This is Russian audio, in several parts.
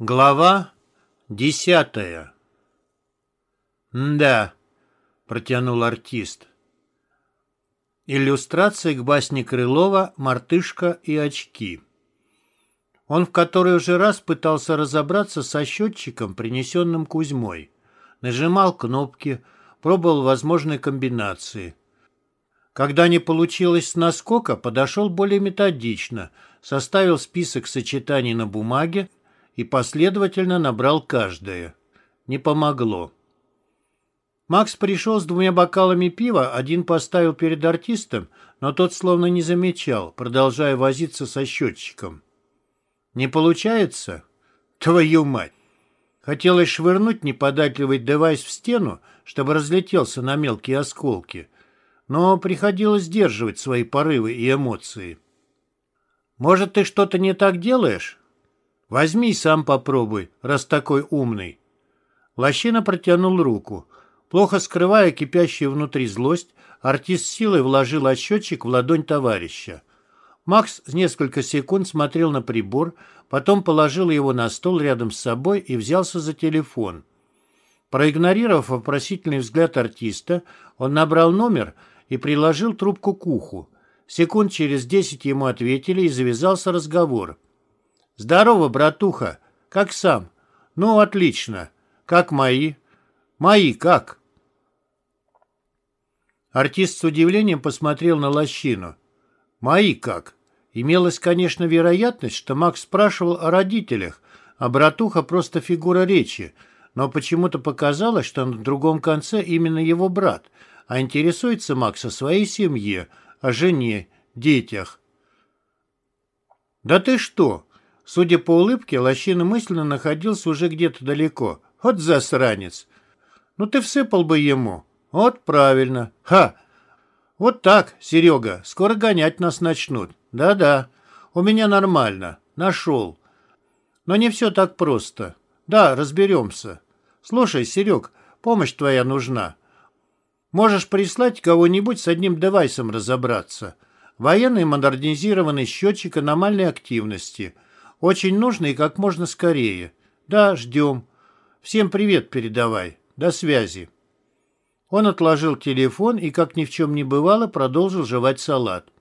Глава десятая «Да», — протянул артист. Иллюстрация к басне Крылова «Мартышка и очки». Он в который уже раз пытался разобраться со счетчиком, принесенным Кузьмой. Нажимал кнопки, пробовал возможные комбинации. Когда не получилось с наскока, подошел более методично, составил список сочетаний на бумаге и последовательно набрал каждое. Не помогло. Макс пришел с двумя бокалами пива, один поставил перед артистом, но тот словно не замечал, продолжая возиться со счетчиком. «Не получается? Твою мать!» Хотелось швырнуть неподатливый девайс в стену, чтобы разлетелся на мелкие осколки, но приходилось сдерживать свои порывы и эмоции. «Может, ты что-то не так делаешь?» Возьми и сам попробуй, раз такой умный. Лощина протянул руку. Плохо скрывая кипящую внутри злость, артист силой вложил отсчетчик в ладонь товарища. Макс несколько секунд смотрел на прибор, потом положил его на стол рядом с собой и взялся за телефон. Проигнорировав вопросительный взгляд артиста, он набрал номер и приложил трубку к уху. Секунд через десять ему ответили и завязался разговор. «Здорово, братуха. Как сам?» «Ну, отлично. Как мои?» «Мои как?» Артист с удивлением посмотрел на лощину. «Мои как?» Имелась, конечно, вероятность, что Макс спрашивал о родителях, а братуха просто фигура речи, но почему-то показалось, что на другом конце именно его брат, а интересуется Макс о своей семье, о жене, детях. «Да ты что? Судя по улыбке, Лощина мысленно находился уже где-то далеко. Вот засранец. Ну ты всыпал бы ему. Вот правильно. Ха! Вот так, Серега, скоро гонять нас начнут. Да-да, у меня нормально. Нашел. Но не все так просто. Да, разберемся. Слушай, Серег, помощь твоя нужна. Можешь прислать кого-нибудь с одним девайсом разобраться. Военный модернизированный счетчик аномальной активности – очень нужно и как можно скорее. Да, ждем. Всем привет передавай. До связи. Он отложил телефон и, как ни в чем не бывало, продолжил жевать салат.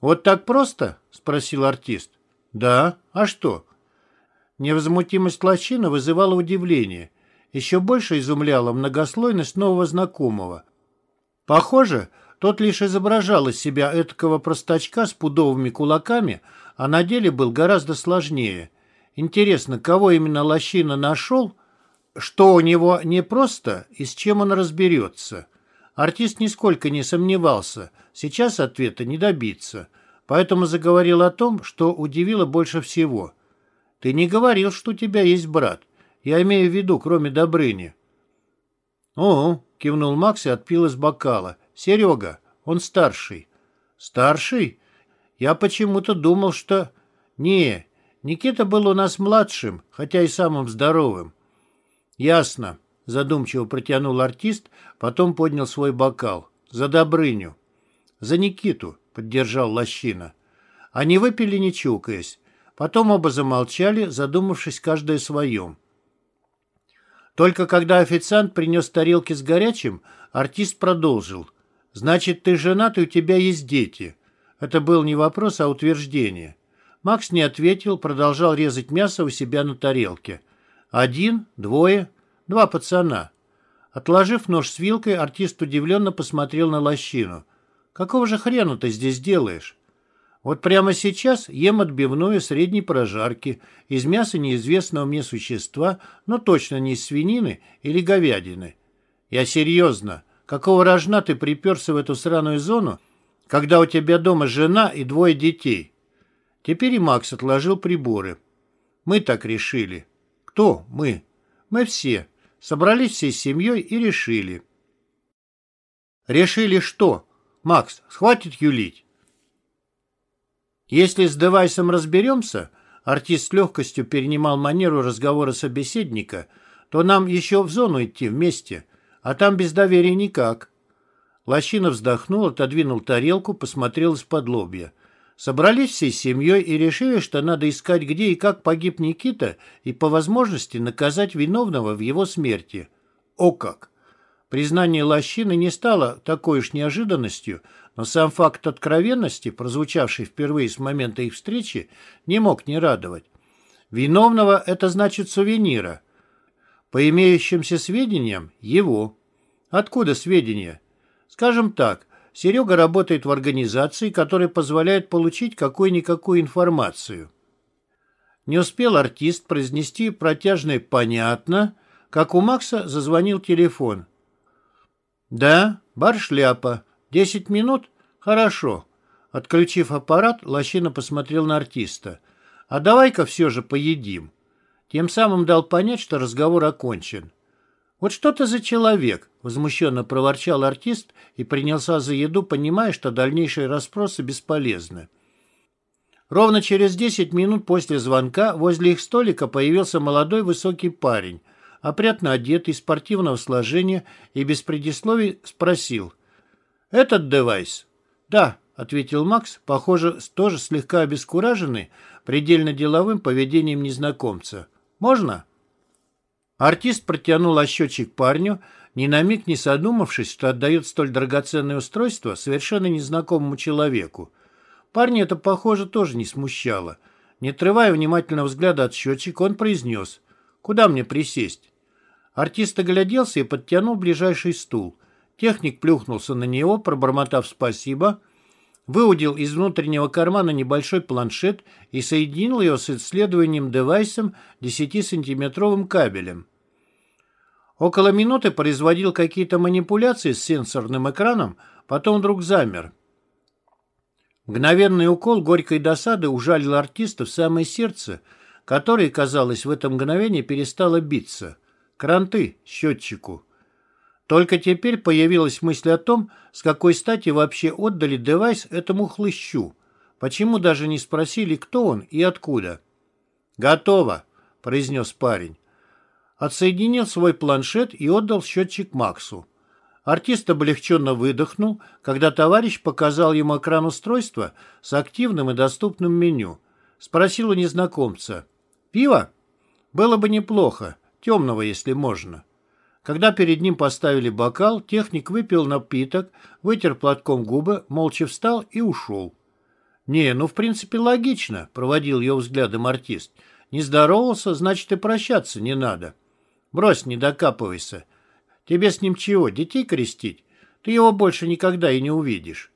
«Вот так просто?» — спросил артист. «Да. А что?» Невозмутимость лощина вызывала удивление. Еще больше изумляла многослойность нового знакомого. Похоже, тот лишь изображал из себя этакого простачка с пудовыми кулаками, а на деле был гораздо сложнее. Интересно, кого именно Лощина нашел, что у него непросто и с чем он разберется. Артист нисколько не сомневался, сейчас ответа не добиться, поэтому заговорил о том, что удивило больше всего. «Ты не говорил, что у тебя есть брат. Я имею в виду, кроме Добрыни». «О», — кивнул Макс и отпил из бокала. «Серега, он старший». «Старший?» Я почему-то думал, что... Не, Никита был у нас младшим, хотя и самым здоровым. Ясно, задумчиво протянул артист, потом поднял свой бокал. За Добрыню. За Никиту, поддержал Лощина. Они выпили, не чукаясь. Потом оба замолчали, задумавшись каждое своем. Только когда официант принес тарелки с горячим, артист продолжил. «Значит, ты женат, и у тебя есть дети. Это был не вопрос, а утверждение. Макс не ответил, продолжал резать мясо у себя на тарелке. Один, двое, два пацана. Отложив нож с вилкой, артист удивленно посмотрел на лощину. «Какого же хрена ты здесь делаешь?» «Вот прямо сейчас ем отбивную средней прожарки из мяса неизвестного мне существа, но точно не из свинины или говядины. Я серьезно. Какого рожна ты приперся в эту сраную зону, когда у тебя дома жена и двое детей. Теперь и Макс отложил приборы. Мы так решили. Кто мы? Мы все. Собрались всей семьей и решили. Решили что? Макс, хватит юлить. Если с девайсом разберемся, артист с легкостью перенимал манеру разговора собеседника, то нам еще в зону идти вместе, а там без доверия никак. Лощина вздохнул, отодвинул тарелку, посмотрел из-под лобья. Собрались всей семьей и решили, что надо искать, где и как погиб Никита, и по возможности наказать виновного в его смерти. О как! Признание Лощины не стало такой уж неожиданностью, но сам факт откровенности, прозвучавший впервые с момента их встречи, не мог не радовать. Виновного – это значит сувенира. По имеющимся сведениям – его. Откуда сведения? Скажем так, Серега работает в организации, которая позволяет получить какую-никакую информацию. Не успел артист произнести протяжное «понятно», как у Макса зазвонил телефон. «Да, бар-шляпа. Десять минут? Хорошо». Отключив аппарат, Лощина посмотрел на артиста. «А давай-ка все же поедим». Тем самым дал понять, что разговор окончен. «Вот что ты за человек?» — возмущенно проворчал артист и принялся за еду, понимая, что дальнейшие расспросы бесполезны. Ровно через десять минут после звонка возле их столика появился молодой высокий парень, опрятно одетый, спортивного сложения и без предисловий спросил. «Этот девайс?» «Да», — ответил Макс, похоже, тоже слегка обескураженный предельно деловым поведением незнакомца. «Можно?» Артист протянул ощечек парню, ни на миг не задумавшись, что отдает столь драгоценное устройство совершенно незнакомому человеку. Парня это, похоже, тоже не смущало. Не отрывая внимательного взгляда от счетчик, он произнес «Куда мне присесть?». Артист огляделся и подтянул ближайший стул. Техник плюхнулся на него, пробормотав «спасибо», выудил из внутреннего кармана небольшой планшет и соединил его с исследованием девайсом 10-сантиметровым кабелем. Около минуты производил какие-то манипуляции с сенсорным экраном, потом вдруг замер. Мгновенный укол горькой досады ужалил артиста в самое сердце, которое, казалось, в это мгновение перестало биться. Кранты счетчику. Только теперь появилась мысль о том, с какой стати вообще отдали девайс этому хлыщу. Почему даже не спросили, кто он и откуда? «Готово», — произнес парень отсоединил свой планшет и отдал счетчик Максу. Артист облегченно выдохнул, когда товарищ показал ему экран устройства с активным и доступным меню. Спросил у незнакомца. «Пиво? Было бы неплохо. Темного, если можно». Когда перед ним поставили бокал, техник выпил напиток, вытер платком губы, молча встал и ушел. «Не, ну, в принципе, логично», — проводил ее взглядом артист. «Не здоровался, значит, и прощаться не надо». Брось, не докапывайся. Тебе с ним чего, детей крестить? Ты его больше никогда и не увидишь.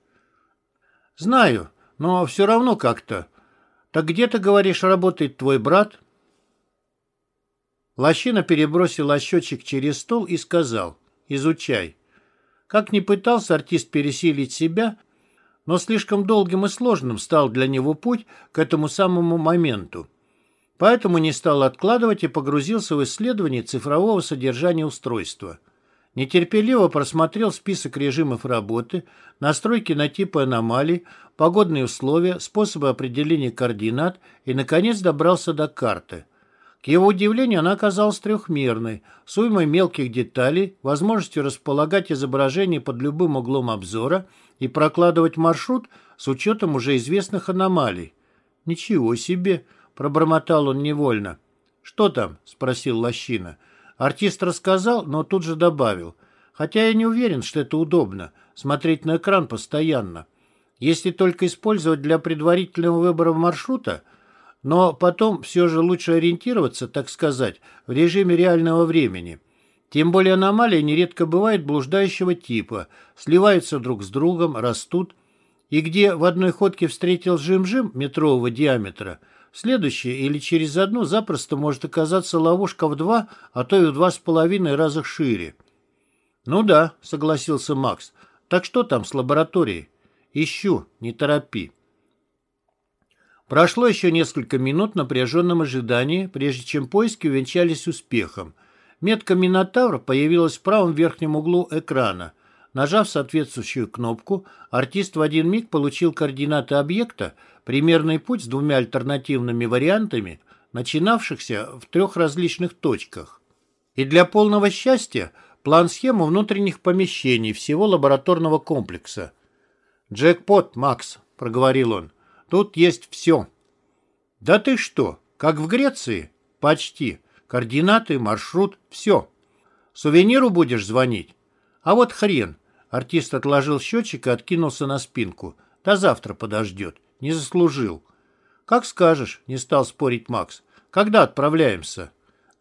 Знаю, но все равно как-то. Так где, ты говоришь, работает твой брат? Лощина перебросил ощечек через стол и сказал, изучай. Как ни пытался артист пересилить себя, но слишком долгим и сложным стал для него путь к этому самому моменту. Поэтому не стал откладывать и погрузился в исследование цифрового содержания устройства. Нетерпеливо просмотрел список режимов работы, настройки на типы аномалий, погодные условия, способы определения координат и, наконец, добрался до карты. К его удивлению, она оказалась трехмерной, с уймой мелких деталей, возможностью располагать изображение под любым углом обзора и прокладывать маршрут с учетом уже известных аномалий. Ничего себе! Пробормотал он невольно. «Что там?» — спросил Лощина. Артист рассказал, но тут же добавил. «Хотя я не уверен, что это удобно — смотреть на экран постоянно. Если только использовать для предварительного выбора маршрута, но потом все же лучше ориентироваться, так сказать, в режиме реального времени». Тем более аномалии нередко бывают блуждающего типа, сливаются друг с другом, растут. И где в одной ходке встретил жим-жим метрового диаметра – Следующее или через одну запросто может оказаться ловушка в два, а то и в два с половиной раза шире. «Ну да», — согласился Макс. «Так что там с лабораторией?» «Ищу, не торопи». Прошло еще несколько минут в напряженном ожидании, прежде чем поиски увенчались успехом. Метка Минотавра появилась в правом верхнем углу экрана. Нажав соответствующую кнопку, артист в один миг получил координаты объекта, примерный путь с двумя альтернативными вариантами, начинавшихся в трех различных точках. И для полного счастья план-схему внутренних помещений всего лабораторного комплекса. «Джекпот, Макс», — проговорил он. Тут есть все. Да ты что, как в Греции? Почти. Координаты, маршрут, все. Сувениру будешь звонить? А вот хрен. Артист отложил счетчик и откинулся на спинку. До завтра подождет. Не заслужил. Как скажешь, не стал спорить Макс. Когда отправляемся?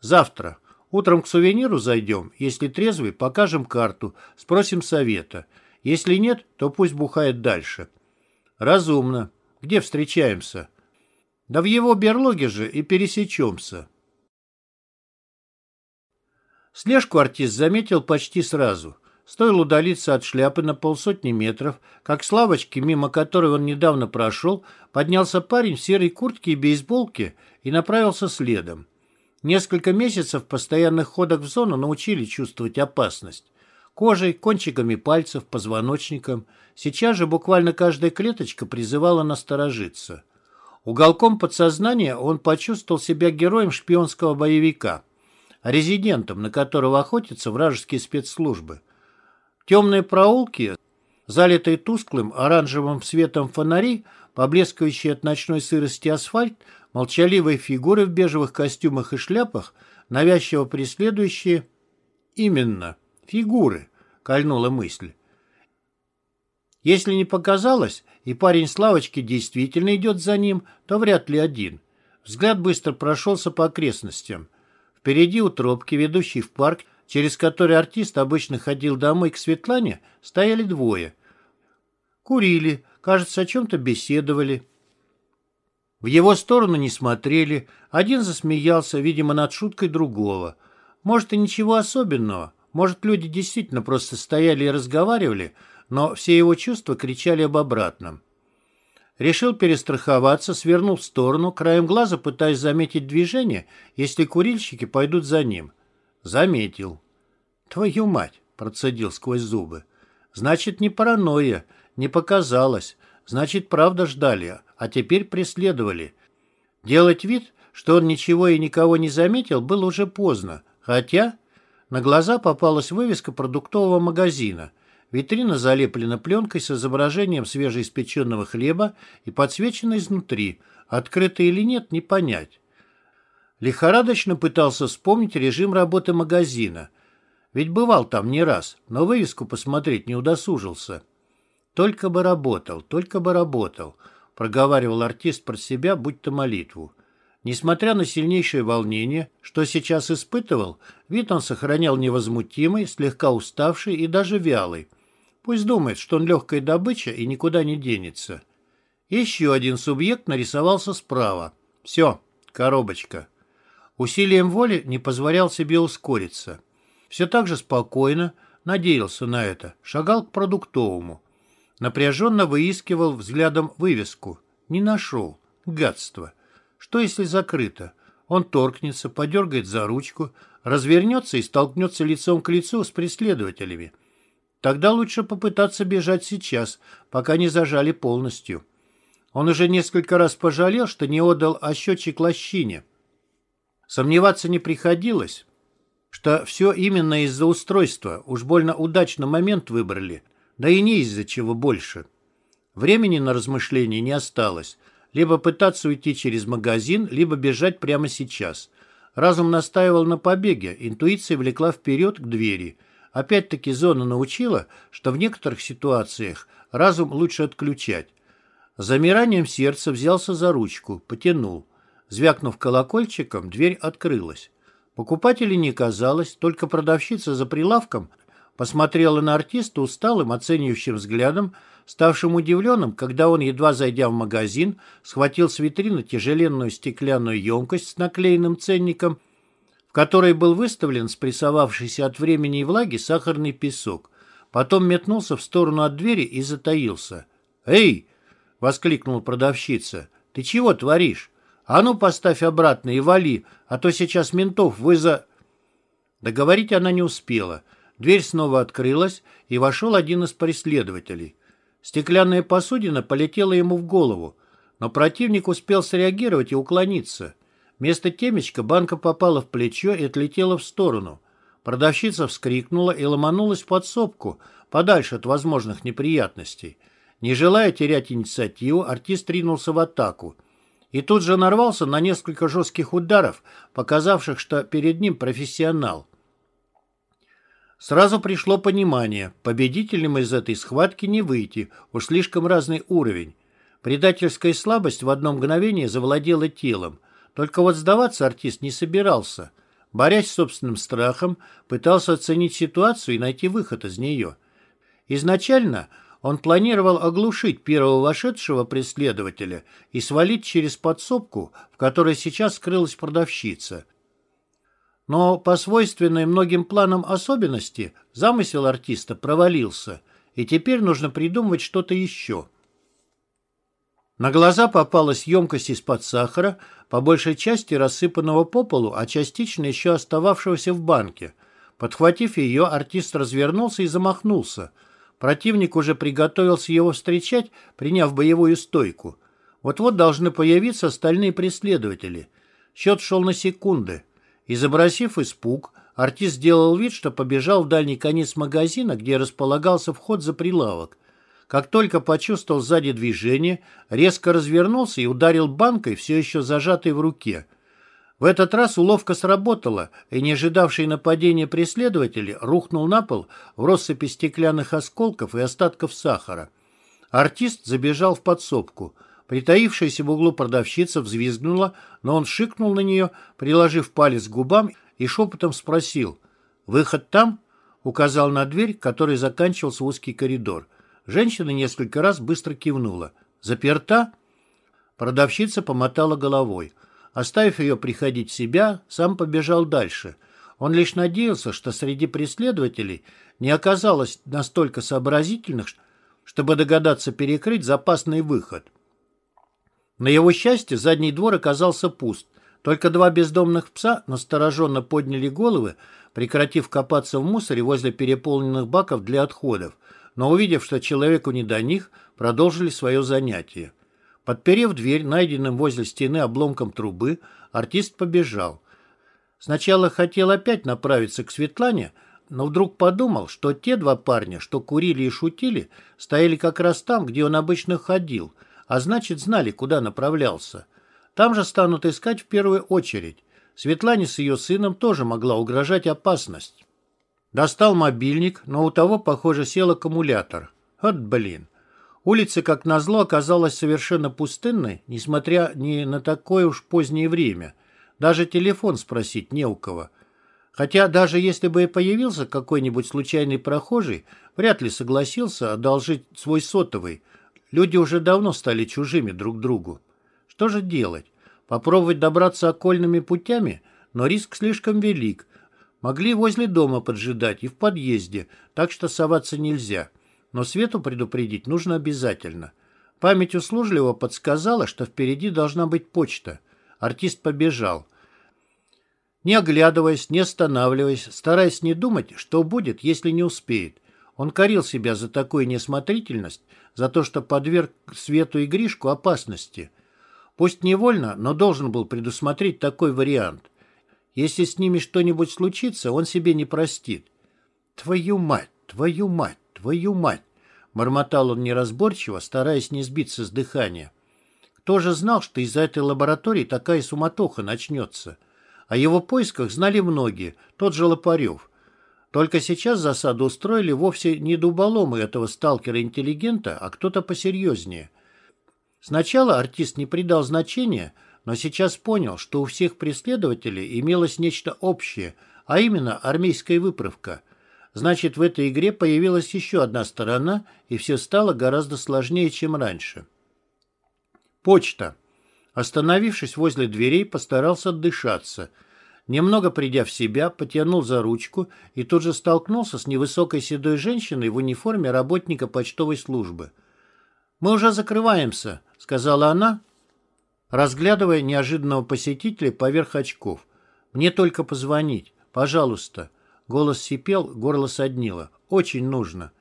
Завтра. Утром к сувениру зайдем. Если трезвый, покажем карту, спросим совета. Если нет, то пусть бухает дальше. Разумно. Где встречаемся? Да в его берлоге же и пересечемся. Слежку артист заметил почти сразу. Стоило удалиться от шляпы на полсотни метров, как с лавочки, мимо которой он недавно прошел, поднялся парень в серой куртке и бейсболке и направился следом. Несколько месяцев постоянных ходок в зону научили чувствовать опасность. Кожей, кончиками пальцев, позвоночником. Сейчас же буквально каждая клеточка призывала насторожиться. Уголком подсознания он почувствовал себя героем шпионского боевика, резидентом, на которого охотятся вражеские спецслужбы. Темные проулки, залитые тусклым оранжевым светом фонарей, поблескивающие от ночной сырости асфальт, молчаливые фигуры в бежевых костюмах и шляпах, навязчиво преследующие... Именно, фигуры, кольнула мысль. Если не показалось, и парень с лавочки действительно идет за ним, то вряд ли один. Взгляд быстро прошелся по окрестностям. Впереди у тропки, ведущей в парк, через который артист обычно ходил домой к Светлане, стояли двое. Курили, кажется, о чем-то беседовали. В его сторону не смотрели, один засмеялся, видимо, над шуткой другого. Может, и ничего особенного, может, люди действительно просто стояли и разговаривали, но все его чувства кричали об обратном. Решил перестраховаться, свернул в сторону, краем глаза пытаясь заметить движение, если курильщики пойдут за ним. Заметил. «Твою мать!» — процедил сквозь зубы. «Значит, не паранойя, не показалось. Значит, правда ждали, а теперь преследовали. Делать вид, что он ничего и никого не заметил, было уже поздно. Хотя на глаза попалась вывеска продуктового магазина. Витрина залеплена пленкой с изображением свежеиспеченного хлеба и подсвечена изнутри. Открыто или нет, не понять. Лихорадочно пытался вспомнить режим работы магазина. Ведь бывал там не раз, но вывеску посмотреть не удосужился. «Только бы работал, только бы работал», — проговаривал артист про себя, будь-то молитву. Несмотря на сильнейшее волнение, что сейчас испытывал, вид он сохранял невозмутимый, слегка уставший и даже вялый. Пусть думает, что он легкая добыча и никуда не денется. Еще один субъект нарисовался справа. Все, коробочка. Усилием воли не позволял себе ускориться. Все так же спокойно, надеялся на это, шагал к продуктовому. Напряженно выискивал взглядом вывеску. Не нашел. Гадство. Что если закрыто? Он торкнется, подергает за ручку, развернется и столкнется лицом к лицу с преследователями. Тогда лучше попытаться бежать сейчас, пока не зажали полностью. Он уже несколько раз пожалел, что не отдал о счетчик лощине. Сомневаться не приходилось, что все именно из-за устройства, уж больно удачно момент выбрали, да и не из-за чего больше. Времени на размышления не осталось. Либо пытаться уйти через магазин, либо бежать прямо сейчас. Разум настаивал на побеге, интуиция влекла вперед к двери. Опять-таки зона научила, что в некоторых ситуациях разум лучше отключать. Замиранием сердца взялся за ручку, потянул. Звякнув колокольчиком, дверь открылась. Покупателей не казалось, только продавщица за прилавком посмотрела на артиста усталым, оценивающим взглядом, ставшим удивленным, когда он, едва зайдя в магазин, схватил с витрины тяжеленную стеклянную емкость с наклеенным ценником, в которой был выставлен спрессовавшийся от времени и влаги сахарный песок. Потом метнулся в сторону от двери и затаился. «Эй!» — воскликнула продавщица. «Ты чего творишь? А ну поставь обратно и вали, а то сейчас ментов вы за...» Договорить она не успела. Дверь снова открылась, и вошел один из преследователей. Стеклянная посудина полетела ему в голову, но противник успел среагировать и уклониться. Вместо темечка банка попала в плечо и отлетела в сторону. Продавщица вскрикнула и ломанулась в подсобку, подальше от возможных неприятностей. Не желая терять инициативу, артист ринулся в атаку. И тут же нарвался на несколько жестких ударов, показавших, что перед ним профессионал. Сразу пришло понимание, победителем из этой схватки не выйти, уж слишком разный уровень. Предательская слабость в одно мгновение завладела телом. Только вот сдаваться артист не собирался. Борясь с собственным страхом, пытался оценить ситуацию и найти выход из нее. Изначально он планировал оглушить первого вошедшего преследователя и свалить через подсобку, в которой сейчас скрылась продавщица. Но по свойственной многим планам особенности замысел артиста провалился, и теперь нужно придумывать что-то еще. На глаза попалась емкость из-под сахара, по большей части рассыпанного по полу, а частично еще остававшегося в банке. Подхватив ее, артист развернулся и замахнулся – Противник уже приготовился его встречать, приняв боевую стойку. Вот-вот должны появиться остальные преследователи. Счет шел на секунды. Изобразив испуг, артист сделал вид, что побежал в дальний конец магазина, где располагался вход за прилавок. Как только почувствовал сзади движение, резко развернулся и ударил банкой, все еще зажатой в руке. В этот раз уловка сработала, и не ожидавший нападения преследователь рухнул на пол в россыпи стеклянных осколков и остатков сахара. Артист забежал в подсобку. Притаившаяся в углу продавщица взвизгнула, но он шикнул на нее, приложив палец к губам и шепотом спросил «Выход там?» указал на дверь, которой заканчивался узкий коридор. Женщина несколько раз быстро кивнула. «Заперта?» Продавщица помотала головой. Оставив ее приходить в себя, сам побежал дальше. Он лишь надеялся, что среди преследователей не оказалось настолько сообразительных, чтобы догадаться перекрыть запасный выход. На его счастье задний двор оказался пуст. Только два бездомных пса настороженно подняли головы, прекратив копаться в мусоре возле переполненных баков для отходов, но, увидев, что человеку не до них, продолжили свое занятие. Подперев дверь, найденным возле стены обломком трубы, артист побежал. Сначала хотел опять направиться к Светлане, но вдруг подумал, что те два парня, что курили и шутили, стояли как раз там, где он обычно ходил, а значит, знали, куда направлялся. Там же станут искать в первую очередь. Светлане с ее сыном тоже могла угрожать опасность. Достал мобильник, но у того, похоже, сел аккумулятор. Вот блин. Улица, как назло, оказалась совершенно пустынной, несмотря ни на такое уж позднее время. Даже телефон спросить не у кого. Хотя даже если бы и появился какой-нибудь случайный прохожий, вряд ли согласился одолжить свой сотовый. Люди уже давно стали чужими друг другу. Что же делать? Попробовать добраться окольными путями? Но риск слишком велик. Могли возле дома поджидать и в подъезде, так что соваться нельзя. Но Свету предупредить нужно обязательно. Память услужливо подсказала, что впереди должна быть почта. Артист побежал. Не оглядываясь, не останавливаясь, стараясь не думать, что будет, если не успеет. Он корил себя за такую неосмотрительность, за то, что подверг Свету и Гришку опасности. Пусть невольно, но должен был предусмотреть такой вариант. Если с ними что-нибудь случится, он себе не простит. Твою мать, твою мать! «Твою мать!» — бормотал он неразборчиво, стараясь не сбиться с дыхания. Кто же знал, что из-за этой лаборатории такая суматоха начнется? О его поисках знали многие, тот же Лопарев. Только сейчас засаду устроили вовсе не дуболомы этого сталкера-интеллигента, а кто-то посерьезнее. Сначала артист не придал значения, но сейчас понял, что у всех преследователей имелось нечто общее, а именно армейская выправка – Значит, в этой игре появилась еще одна сторона, и все стало гораздо сложнее, чем раньше. Почта. Остановившись возле дверей, постарался отдышаться. Немного придя в себя, потянул за ручку и тут же столкнулся с невысокой седой женщиной в униформе работника почтовой службы. «Мы уже закрываемся», — сказала она, разглядывая неожиданного посетителя поверх очков. «Мне только позвонить. Пожалуйста». Голос сипел, горло соднило. «Очень нужно.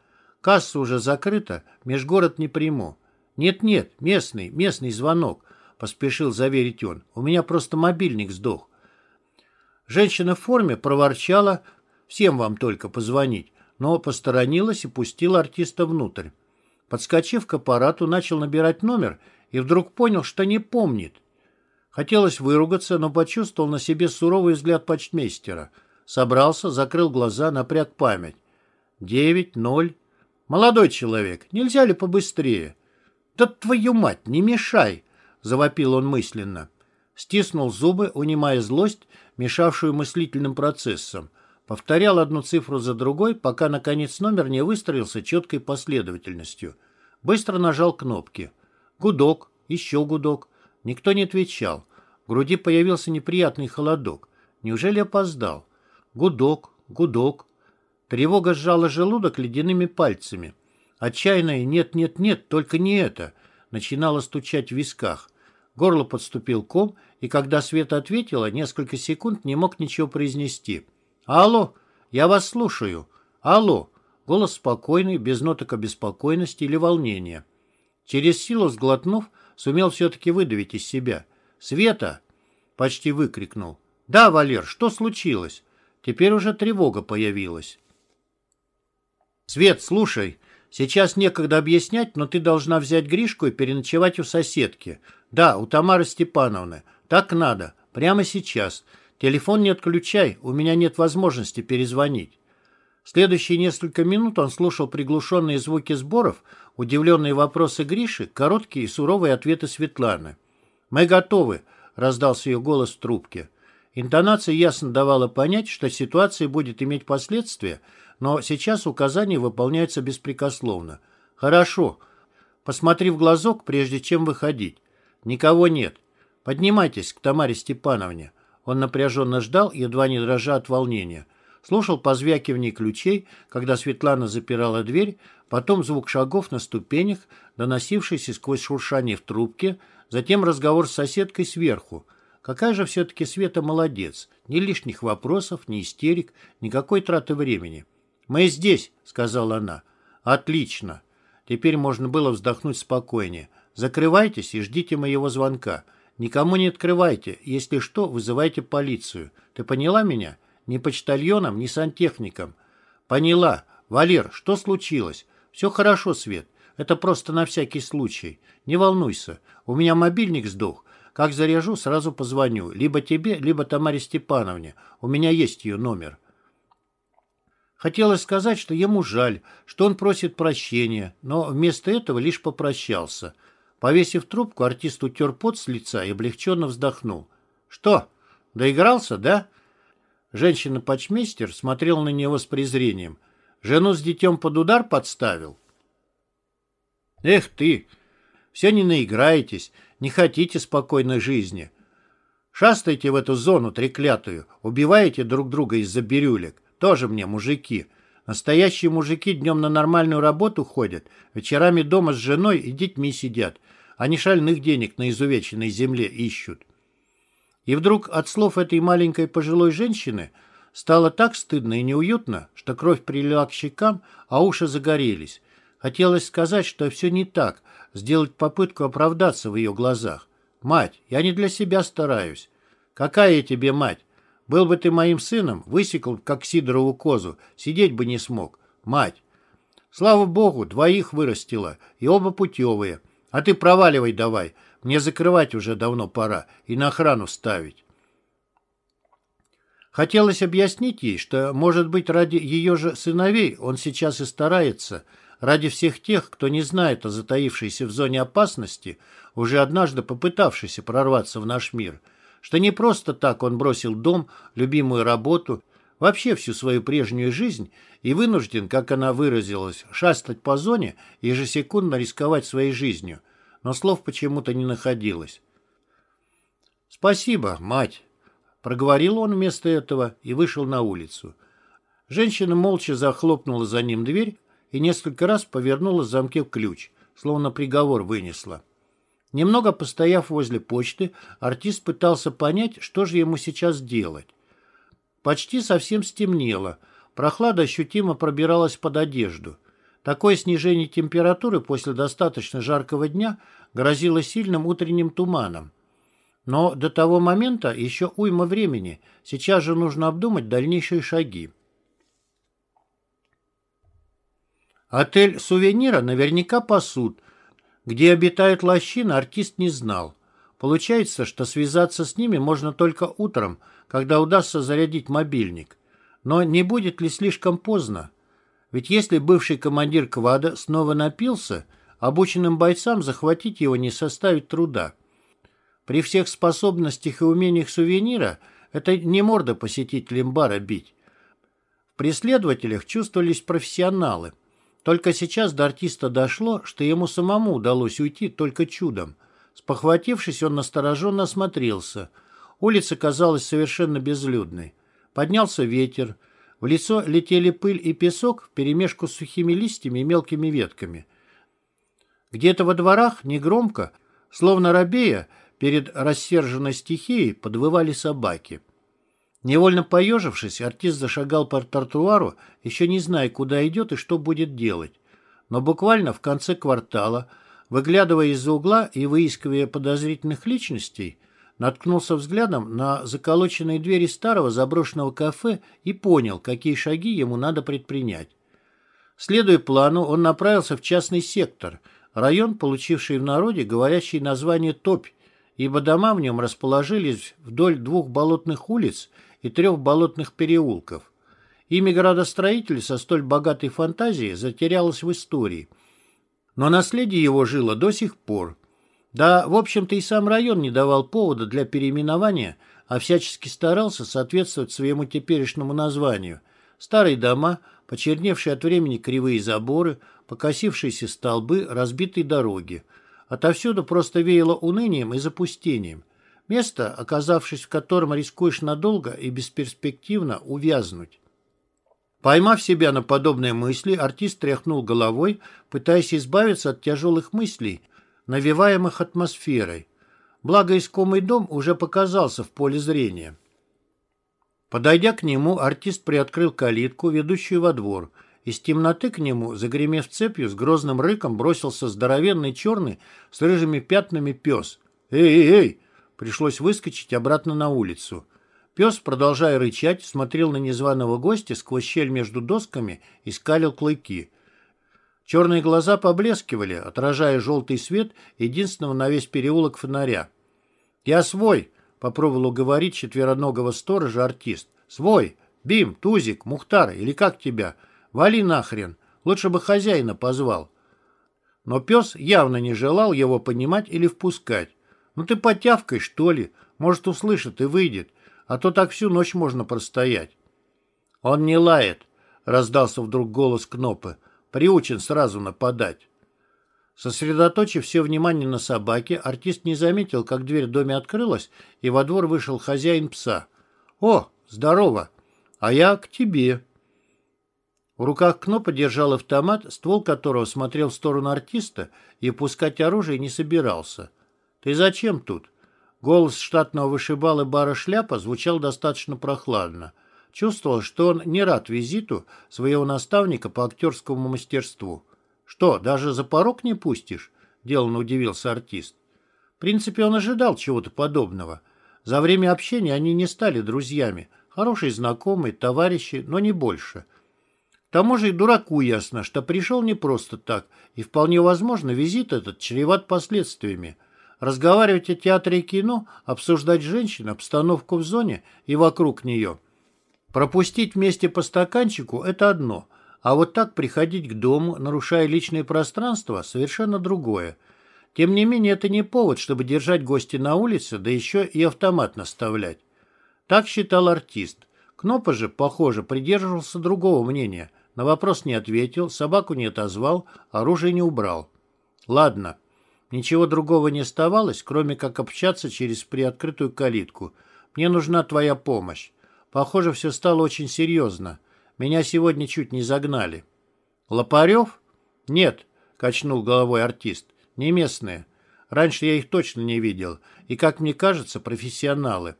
Касса уже закрыта, межгород не приму». «Нет-нет, местный, местный звонок», — поспешил заверить он. «У меня просто мобильник сдох». Женщина в форме проворчала «Всем вам только позвонить», но посторонилась и пустила артиста внутрь. Подскочив к аппарату, начал набирать номер и вдруг понял, что не помнит. Хотелось выругаться, но почувствовал на себе суровый взгляд почтмейстера. Собрался, закрыл глаза, напряг память. Девять, ноль. Молодой человек, нельзя ли побыстрее? Да твою мать, не мешай! Завопил он мысленно. Стиснул зубы, унимая злость, мешавшую мыслительным процессам. Повторял одну цифру за другой, пока, наконец, номер не выстроился четкой последовательностью. Быстро нажал кнопки. Гудок, еще гудок. Никто не отвечал. В груди появился неприятный холодок. Неужели опоздал? Гудок, гудок. Тревога сжала желудок ледяными пальцами. Отчаянное «нет-нет-нет, только не это» начинало стучать в висках. Горло подступил ком, и когда Света ответила, несколько секунд не мог ничего произнести. «Алло, я вас слушаю. Алло!» Голос спокойный, без ноток обеспокоенности или волнения. Через силу сглотнув, сумел все-таки выдавить из себя. «Света!» — почти выкрикнул. «Да, Валер, что случилось?» Теперь уже тревога появилась. «Свет, слушай, сейчас некогда объяснять, но ты должна взять Гришку и переночевать у соседки. Да, у Тамары Степановны. Так надо. Прямо сейчас. Телефон не отключай, у меня нет возможности перезвонить». Следующие несколько минут он слушал приглушенные звуки сборов, удивленные вопросы Гриши, короткие и суровые ответы Светланы. «Мы готовы», — раздался ее голос в трубке. Интонация ясно давала понять, что ситуация будет иметь последствия, но сейчас указания выполняются беспрекословно. «Хорошо. Посмотри в глазок, прежде чем выходить. Никого нет. Поднимайтесь к Тамаре Степановне». Он напряженно ждал, едва не дрожа от волнения слушал позвякивание ключей, когда Светлана запирала дверь, потом звук шагов на ступенях, доносившийся сквозь шуршание в трубке, затем разговор с соседкой сверху. Какая же все-таки Света молодец. Ни лишних вопросов, ни истерик, никакой траты времени. «Мы здесь», — сказала она. «Отлично». Теперь можно было вздохнуть спокойнее. «Закрывайтесь и ждите моего звонка. Никому не открывайте. Если что, вызывайте полицию. Ты поняла меня?» Ни почтальоном, ни сантехником. Поняла. Валер, что случилось? Все хорошо, Свет. Это просто на всякий случай. Не волнуйся. У меня мобильник сдох. Как заряжу, сразу позвоню. Либо тебе, либо Тамаре Степановне. У меня есть ее номер. Хотелось сказать, что ему жаль, что он просит прощения, но вместо этого лишь попрощался. Повесив трубку, артист утер пот с лица и облегченно вздохнул. «Что, доигрался, да?» Женщина-почмейстер смотрела на него с презрением. Жену с детем под удар подставил? Эх ты! Все не наиграетесь, не хотите спокойной жизни. Шастаете в эту зону треклятую, убиваете друг друга из-за бирюлек. Тоже мне мужики. Настоящие мужики днем на нормальную работу ходят, вечерами дома с женой и детьми сидят. Они шальных денег на изувеченной земле ищут. И вдруг от слов этой маленькой пожилой женщины стало так стыдно и неуютно, что кровь прилила к щекам, а уши загорелись. Хотелось сказать, что все не так, сделать попытку оправдаться в ее глазах. «Мать, я не для себя стараюсь». «Какая я тебе мать? Был бы ты моим сыном, высекал, как Сидорову козу, сидеть бы не смог. Мать. Слава богу, двоих вырастила, и оба путевые. А ты проваливай давай, мне закрывать уже давно пора и на охрану ставить. Хотелось объяснить ей, что, может быть, ради ее же сыновей он сейчас и старается, ради всех тех, кто не знает о затаившейся в зоне опасности, уже однажды попытавшейся прорваться в наш мир, что не просто так он бросил дом, любимую работу, вообще всю свою прежнюю жизнь и вынужден, как она выразилась, шастать по зоне и ежесекундно рисковать своей жизнью – но слов почему-то не находилось. «Спасибо, мать», — проговорил он вместо этого и вышел на улицу. Женщина молча захлопнула за ним дверь и несколько раз повернула в замке ключ, словно приговор вынесла. Немного постояв возле почты, артист пытался понять, что же ему сейчас делать. Почти совсем стемнело, прохлада ощутимо пробиралась под одежду. Такое снижение температуры после достаточно жаркого дня грозило сильным утренним туманом. Но до того момента еще уйма времени. Сейчас же нужно обдумать дальнейшие шаги. Отель сувенира наверняка пасут. Где обитает лощина, артист не знал. Получается, что связаться с ними можно только утром, когда удастся зарядить мобильник. Но не будет ли слишком поздно? Ведь если бывший командир квада снова напился, обученным бойцам захватить его не составит труда. При всех способностях и умениях сувенира это не морда посетителей бара бить. В преследователях чувствовались профессионалы. Только сейчас до артиста дошло, что ему самому удалось уйти только чудом. Спохватившись, он настороженно осмотрелся. Улица казалась совершенно безлюдной. Поднялся ветер. В лицо летели пыль и песок вперемешку с сухими листьями и мелкими ветками. Где-то во дворах, негромко, словно рабея, перед рассерженной стихией подвывали собаки. Невольно поежившись, артист зашагал по тротуару, еще не зная, куда идет и что будет делать. Но буквально в конце квартала, выглядывая из-за угла и выискивая подозрительных личностей, наткнулся взглядом на заколоченные двери старого заброшенного кафе и понял, какие шаги ему надо предпринять. Следуя плану, он направился в частный сектор, район, получивший в народе говорящее название «Топь», ибо дома в нем расположились вдоль двух болотных улиц и трех болотных переулков. Имя градостроителя со столь богатой фантазией затерялось в истории, но наследие его жило до сих пор. Да, в общем-то, и сам район не давал повода для переименования, а всячески старался соответствовать своему теперешнему названию. Старые дома, почерневшие от времени кривые заборы, покосившиеся столбы, разбитые дороги. Отовсюду просто веяло унынием и запустением. Место, оказавшись в котором рискуешь надолго и бесперспективно увязнуть. Поймав себя на подобные мысли, артист тряхнул головой, пытаясь избавиться от тяжелых мыслей – навеваемых атмосферой. Благо искомый дом уже показался в поле зрения. Подойдя к нему, артист приоткрыл калитку, ведущую во двор. Из темноты к нему, загремев цепью, с грозным рыком бросился здоровенный черный с рыжими пятнами пес. «Эй, эй, эй!» Пришлось выскочить обратно на улицу. Пес, продолжая рычать, смотрел на незваного гостя сквозь щель между досками и скалил клыки. Черные глаза поблескивали, отражая желтый свет единственного на весь переулок фонаря. «Я свой!» — попробовал уговорить четвероногого сторожа артист. «Свой! Бим, Тузик, Мухтар, или как тебя? Вали нахрен! Лучше бы хозяина позвал!» Но пес явно не желал его понимать или впускать. «Ну ты потявкай, что ли? Может, услышит и выйдет, а то так всю ночь можно простоять». «Он не лает», — раздался вдруг голос Кнопы приучен сразу нападать. Сосредоточив все внимание на собаке, артист не заметил, как дверь в доме открылась, и во двор вышел хозяин пса. «О, здорово! А я к тебе!» В руках Кнопа держал автомат, ствол которого смотрел в сторону артиста и пускать оружие не собирался. «Ты зачем тут?» Голос штатного вышибалы бара «Шляпа» звучал достаточно прохладно. Чувствовал, что он не рад визиту своего наставника по актерскому мастерству. «Что, даже за порог не пустишь?» – деланно удивился артист. В принципе, он ожидал чего-то подобного. За время общения они не стали друзьями. Хорошие знакомые, товарищи, но не больше. К тому же и дураку ясно, что пришел не просто так, и вполне возможно, визит этот чреват последствиями. Разговаривать о театре и кино, обсуждать женщин, обстановку в зоне и вокруг нее – Пропустить вместе по стаканчику – это одно, а вот так приходить к дому, нарушая личное пространство – совершенно другое. Тем не менее, это не повод, чтобы держать гостя на улице, да еще и автомат наставлять. Так считал артист. Кнопа же, похоже, придерживался другого мнения. На вопрос не ответил, собаку не отозвал, оружие не убрал. Ладно. Ничего другого не оставалось, кроме как общаться через приоткрытую калитку. Мне нужна твоя помощь. Похоже, все стало очень серьезно. Меня сегодня чуть не загнали. Лопарев? Нет, качнул головой артист. Не местные. Раньше я их точно не видел. И, как мне кажется, профессионалы.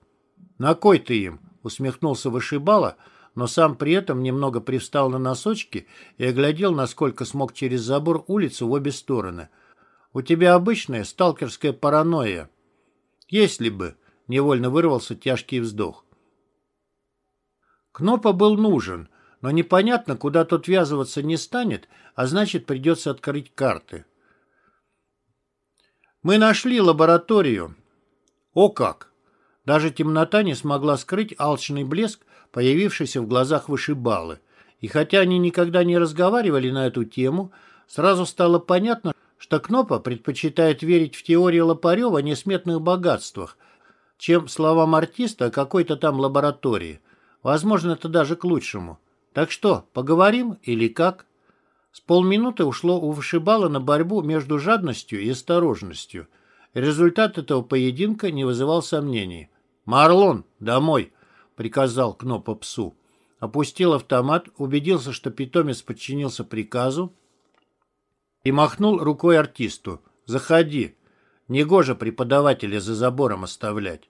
На кой ты им? Усмехнулся вышибала, но сам при этом немного привстал на носочки и оглядел, насколько смог через забор улицу в обе стороны. «У тебя обычная сталкерская паранойя». «Если бы», — невольно вырвался тяжкий вздох. Кнопа был нужен, Но непонятно, куда тот ввязываться не станет, а значит, придется открыть карты. Мы нашли лабораторию. О как! Даже темнота не смогла скрыть алчный блеск, появившийся в глазах вышибалы. И хотя они никогда не разговаривали на эту тему, сразу стало понятно, что Кнопа предпочитает верить в теории Лопарева о несметных богатствах, чем словам артиста о какой-то там лаборатории. Возможно, это даже к лучшему. Так что, поговорим или как? С полминуты ушло у вышибала на борьбу между жадностью и осторожностью. Результат этого поединка не вызывал сомнений. «Марлон, домой!» — приказал Кнопа псу. Опустил автомат, убедился, что питомец подчинился приказу и махнул рукой артисту. «Заходи. Негоже преподавателя за забором оставлять».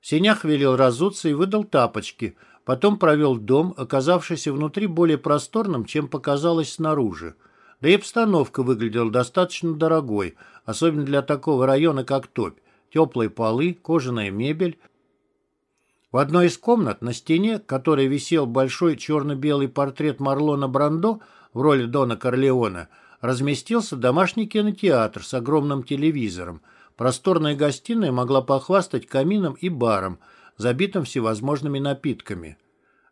Синях велел разуться и выдал тапочки, потом провел дом, оказавшийся внутри более просторным, чем показалось снаружи. Да и обстановка выглядела достаточно дорогой, особенно для такого района, как Топь. Теплые полы, кожаная мебель. В одной из комнат на стене, которой висел большой черно-белый портрет Марлона Брандо в роли Дона Корлеона, разместился домашний кинотеатр с огромным телевизором – Просторная гостиная могла похвастать камином и баром, забитым всевозможными напитками.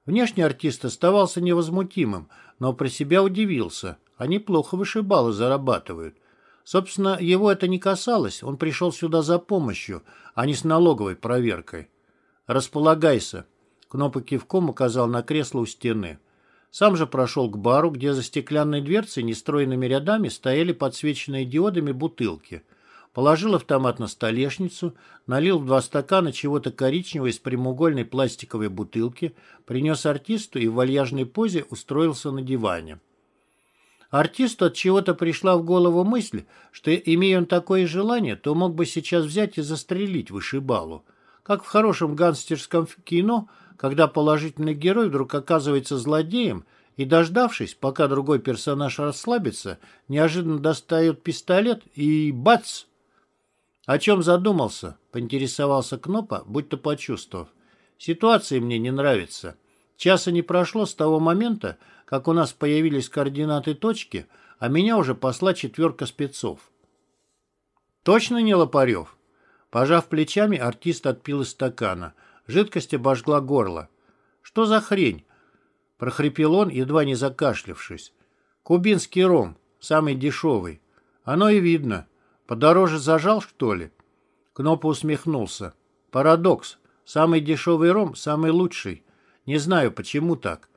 Внешне артист оставался невозмутимым, но про себя удивился. Они плохо вышибалы зарабатывают. Собственно, его это не касалось, он пришел сюда за помощью, а не с налоговой проверкой. «Располагайся», — Кнопа кивком указал на кресло у стены. Сам же прошел к бару, где за стеклянной дверцей нестроенными рядами стояли подсвеченные диодами бутылки — Положил автомат на столешницу, налил в два стакана чего-то коричневого из прямоугольной пластиковой бутылки, принес артисту и в вальяжной позе устроился на диване. Артисту от чего-то пришла в голову мысль, что, имея он такое желание, то мог бы сейчас взять и застрелить вышибалу. Как в хорошем гангстерском кино, когда положительный герой вдруг оказывается злодеем и, дождавшись, пока другой персонаж расслабится, неожиданно достает пистолет и бац! «О чем задумался?» — поинтересовался Кнопа, будто почувствовав. «Ситуация мне не нравится. Часа не прошло с того момента, как у нас появились координаты точки, а меня уже посла четверка спецов». «Точно не Лопарев?» Пожав плечами, артист отпил из стакана. Жидкость обожгла горло. «Что за хрень?» — прохрипел он, едва не закашлявшись. «Кубинский ром, самый дешевый. Оно и видно». Подороже зажал, что ли? Кнопа усмехнулся. Парадокс. Самый дешевый ром, самый лучший. Не знаю, почему так.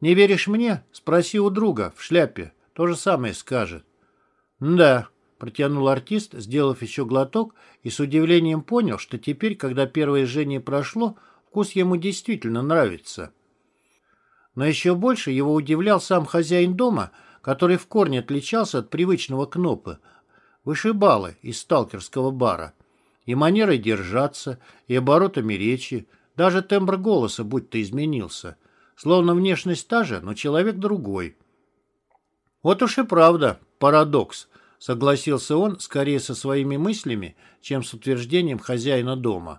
Не веришь мне? Спроси у друга в шляпе. То же самое скажет. Да, протянул артист, сделав еще глоток, и с удивлением понял, что теперь, когда первое жжение прошло, вкус ему действительно нравится. Но еще больше его удивлял сам хозяин дома, который в корне отличался от привычного Кнопы – вышибалы из сталкерского бара. И манерой держаться, и оборотами речи, даже тембр голоса будто изменился. Словно внешность та же, но человек другой. Вот уж и правда, парадокс, согласился он скорее со своими мыслями, чем с утверждением хозяина дома.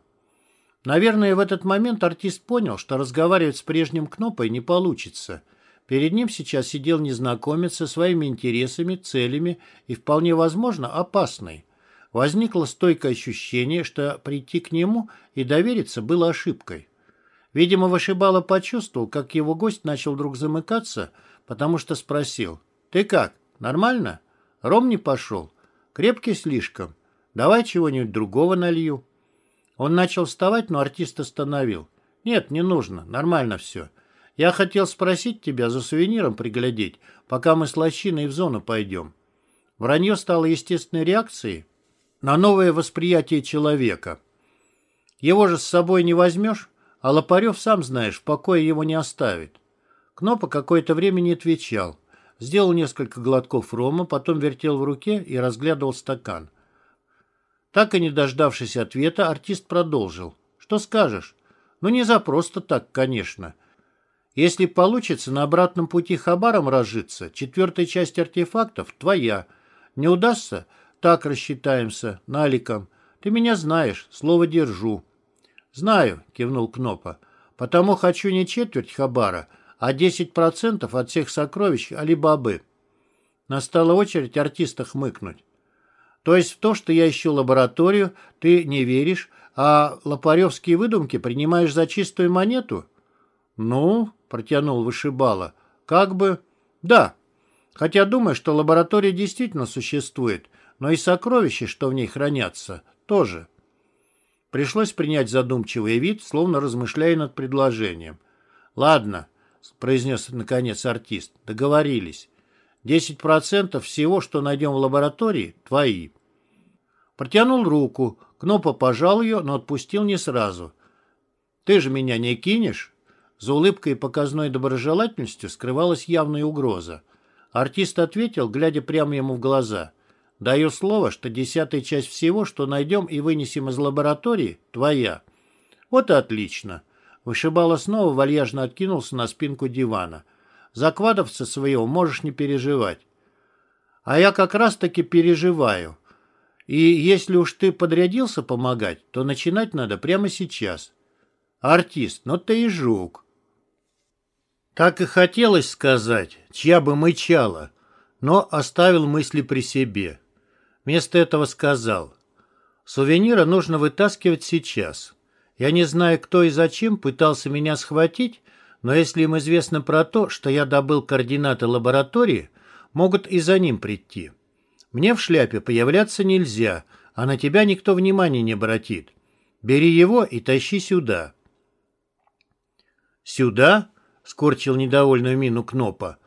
Наверное, в этот момент артист понял, что разговаривать с прежним Кнопой не получится – Перед ним сейчас сидел незнакомец со своими интересами, целями и, вполне возможно, опасный. Возникло стойкое ощущение, что прийти к нему и довериться было ошибкой. Видимо, Вышибало почувствовал, как его гость начал вдруг замыкаться, потому что спросил. «Ты как, нормально? Ром не пошел? Крепкий слишком. Давай чего-нибудь другого налью». Он начал вставать, но артист остановил. «Нет, не нужно, нормально все. Я хотел спросить тебя за сувениром приглядеть, пока мы с лощиной в зону пойдем. Вранье стало естественной реакцией на новое восприятие человека. Его же с собой не возьмешь, а Лопарев, сам знаешь, в покое его не оставит. Кнопа какое-то время не отвечал. Сделал несколько глотков рома, потом вертел в руке и разглядывал стакан. Так и не дождавшись ответа, артист продолжил. «Что скажешь?» «Ну, не за просто так, конечно». Если получится на обратном пути хабаром разжиться, четвертая часть артефактов твоя. Не удастся? Так рассчитаемся, наликом. Ты меня знаешь, слово держу. Знаю, кивнул Кнопа. Потому хочу не четверть хабара, а 10% от всех сокровищ Алибабы. Настала очередь артиста хмыкнуть. То есть в то, что я ищу лабораторию, ты не веришь, а лопаревские выдумки принимаешь за чистую монету? Ну, протянул вышибала, как бы... Да, хотя думаю, что лаборатория действительно существует, но и сокровища, что в ней хранятся, тоже. Пришлось принять задумчивый вид, словно размышляя над предложением. «Ладно», — произнес наконец артист, — «договорились. Десять процентов всего, что найдем в лаборатории, твои». Протянул руку, Кнопа пожал ее, но отпустил не сразу. «Ты же меня не кинешь?» За улыбкой и показной доброжелательностью скрывалась явная угроза. Артист ответил, глядя прямо ему в глаза. «Даю слово, что десятая часть всего, что найдем и вынесем из лаборатории, твоя». «Вот и отлично». Вышибала снова вальяжно откинулся на спинку дивана. «За квадовца своего можешь не переживать». «А я как раз-таки переживаю. И если уж ты подрядился помогать, то начинать надо прямо сейчас». «Артист, ну ты и жук». Так и хотелось сказать, чья бы мычала, но оставил мысли при себе. Вместо этого сказал, «Сувенира нужно вытаскивать сейчас». Я не знаю, кто и зачем пытался меня схватить, но если им известно про то, что я добыл координаты лаборатории, могут и за ним прийти. Мне в шляпе появляться нельзя, а на тебя никто внимания не обратит. Бери его и тащи сюда». «Сюда?» — скорчил недовольную мину Кнопа.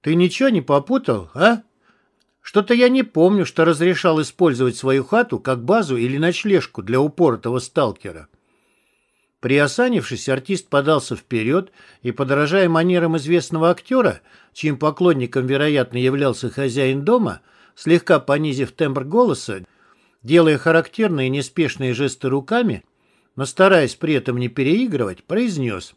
«Ты ничего не попутал, а?» Что-то я не помню, что разрешал использовать свою хату как базу или ночлежку для упоротого сталкера. Приосанившись, артист подался вперед и, подражая манерам известного актера, чьим поклонником, вероятно, являлся хозяин дома, слегка понизив тембр голоса, делая характерные неспешные жесты руками, но стараясь при этом не переигрывать, произнес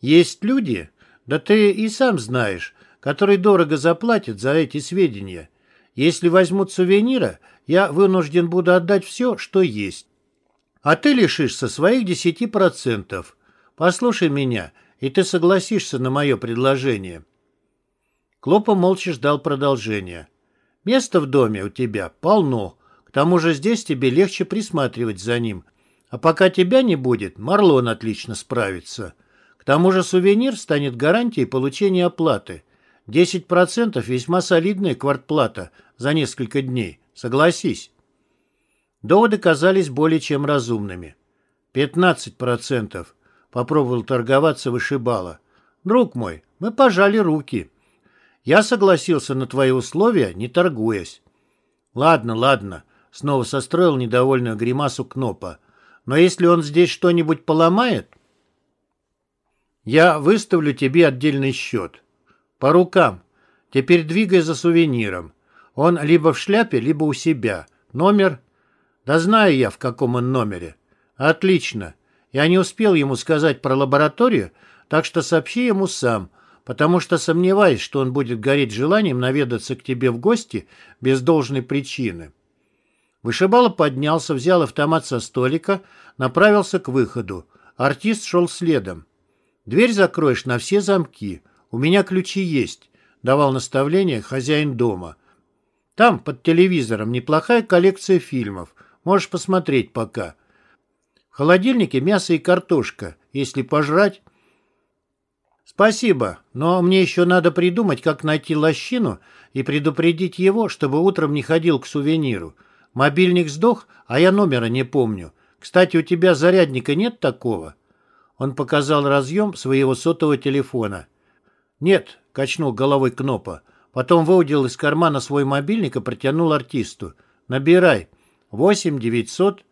«Есть люди, да ты и сам знаешь, которые дорого заплатят за эти сведения, если возьмут сувенира, я вынужден буду отдать все, что есть. А ты лишишься своих десяти процентов. Послушай меня, и ты согласишься на мое предложение». Клопа молча ждал продолжения. «Места в доме у тебя полно. К тому же здесь тебе легче присматривать за ним. А пока тебя не будет, Марлон отлично справится. К тому же сувенир станет гарантией получения оплаты. 10% весьма солидная квартплата за несколько дней, согласись. Доводы казались более чем разумными. 15%, попробовал торговаться вышибала. Друг мой, мы пожали руки. Я согласился на твои условия, не торгуясь. Ладно, ладно, снова состроил недовольную гримасу Кнопа. Но если он здесь что-нибудь поломает, я выставлю тебе отдельный счет. По рукам. Теперь двигай за сувениром. Он либо в шляпе, либо у себя. Номер? Да знаю я, в каком он номере. Отлично. Я не успел ему сказать про лабораторию, так что сообщи ему сам, потому что сомневаюсь, что он будет гореть желанием наведаться к тебе в гости без должной причины. Вышибало поднялся, взял автомат со столика, направился к выходу. Артист шел следом. «Дверь закроешь на все замки. «У меня ключи есть», — давал наставление хозяин дома. «Там, под телевизором, неплохая коллекция фильмов. Можешь посмотреть пока. В холодильнике мясо и картошка, если пожрать». «Спасибо, но мне еще надо придумать, как найти лощину и предупредить его, чтобы утром не ходил к сувениру. Мобильник сдох, а я номера не помню. Кстати, у тебя зарядника нет такого?» Он показал разъем своего сотового телефона. «Нет», — качнул головой Кнопа. Потом выудил из кармана свой мобильник и протянул артисту. «Набирай. Восемь девятьсот».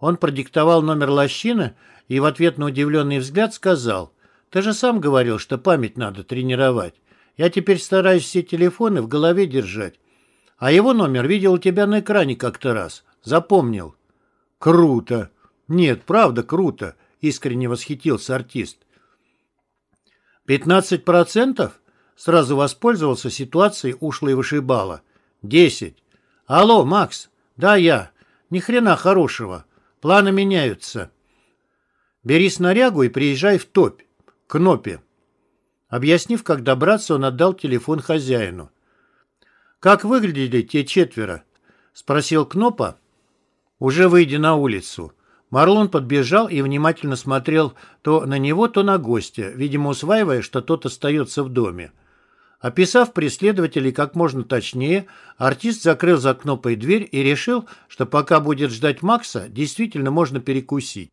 Он продиктовал номер лощины и в ответ на удивленный взгляд сказал. «Ты же сам говорил, что память надо тренировать. Я теперь стараюсь все телефоны в голове держать. А его номер видел у тебя на экране как-то раз. Запомнил». «Круто!» «Нет, правда круто!» — искренне восхитился артист. «Пятнадцать процентов?» Сразу воспользовался ситуацией ушлый вышибала. «Десять. Алло, Макс. Да, я. Ни хрена хорошего. Планы меняются. Бери снарягу и приезжай в топь. К Нопе. Объяснив, как добраться, он отдал телефон хозяину. «Как выглядели те четверо?» — спросил Кнопа, уже выйдя на улицу. Марлон подбежал и внимательно смотрел то на него, то на гостя, видимо, усваивая, что тот остается в доме. Описав преследователей как можно точнее, артист закрыл за Кнопой дверь и решил, что пока будет ждать Макса, действительно можно перекусить.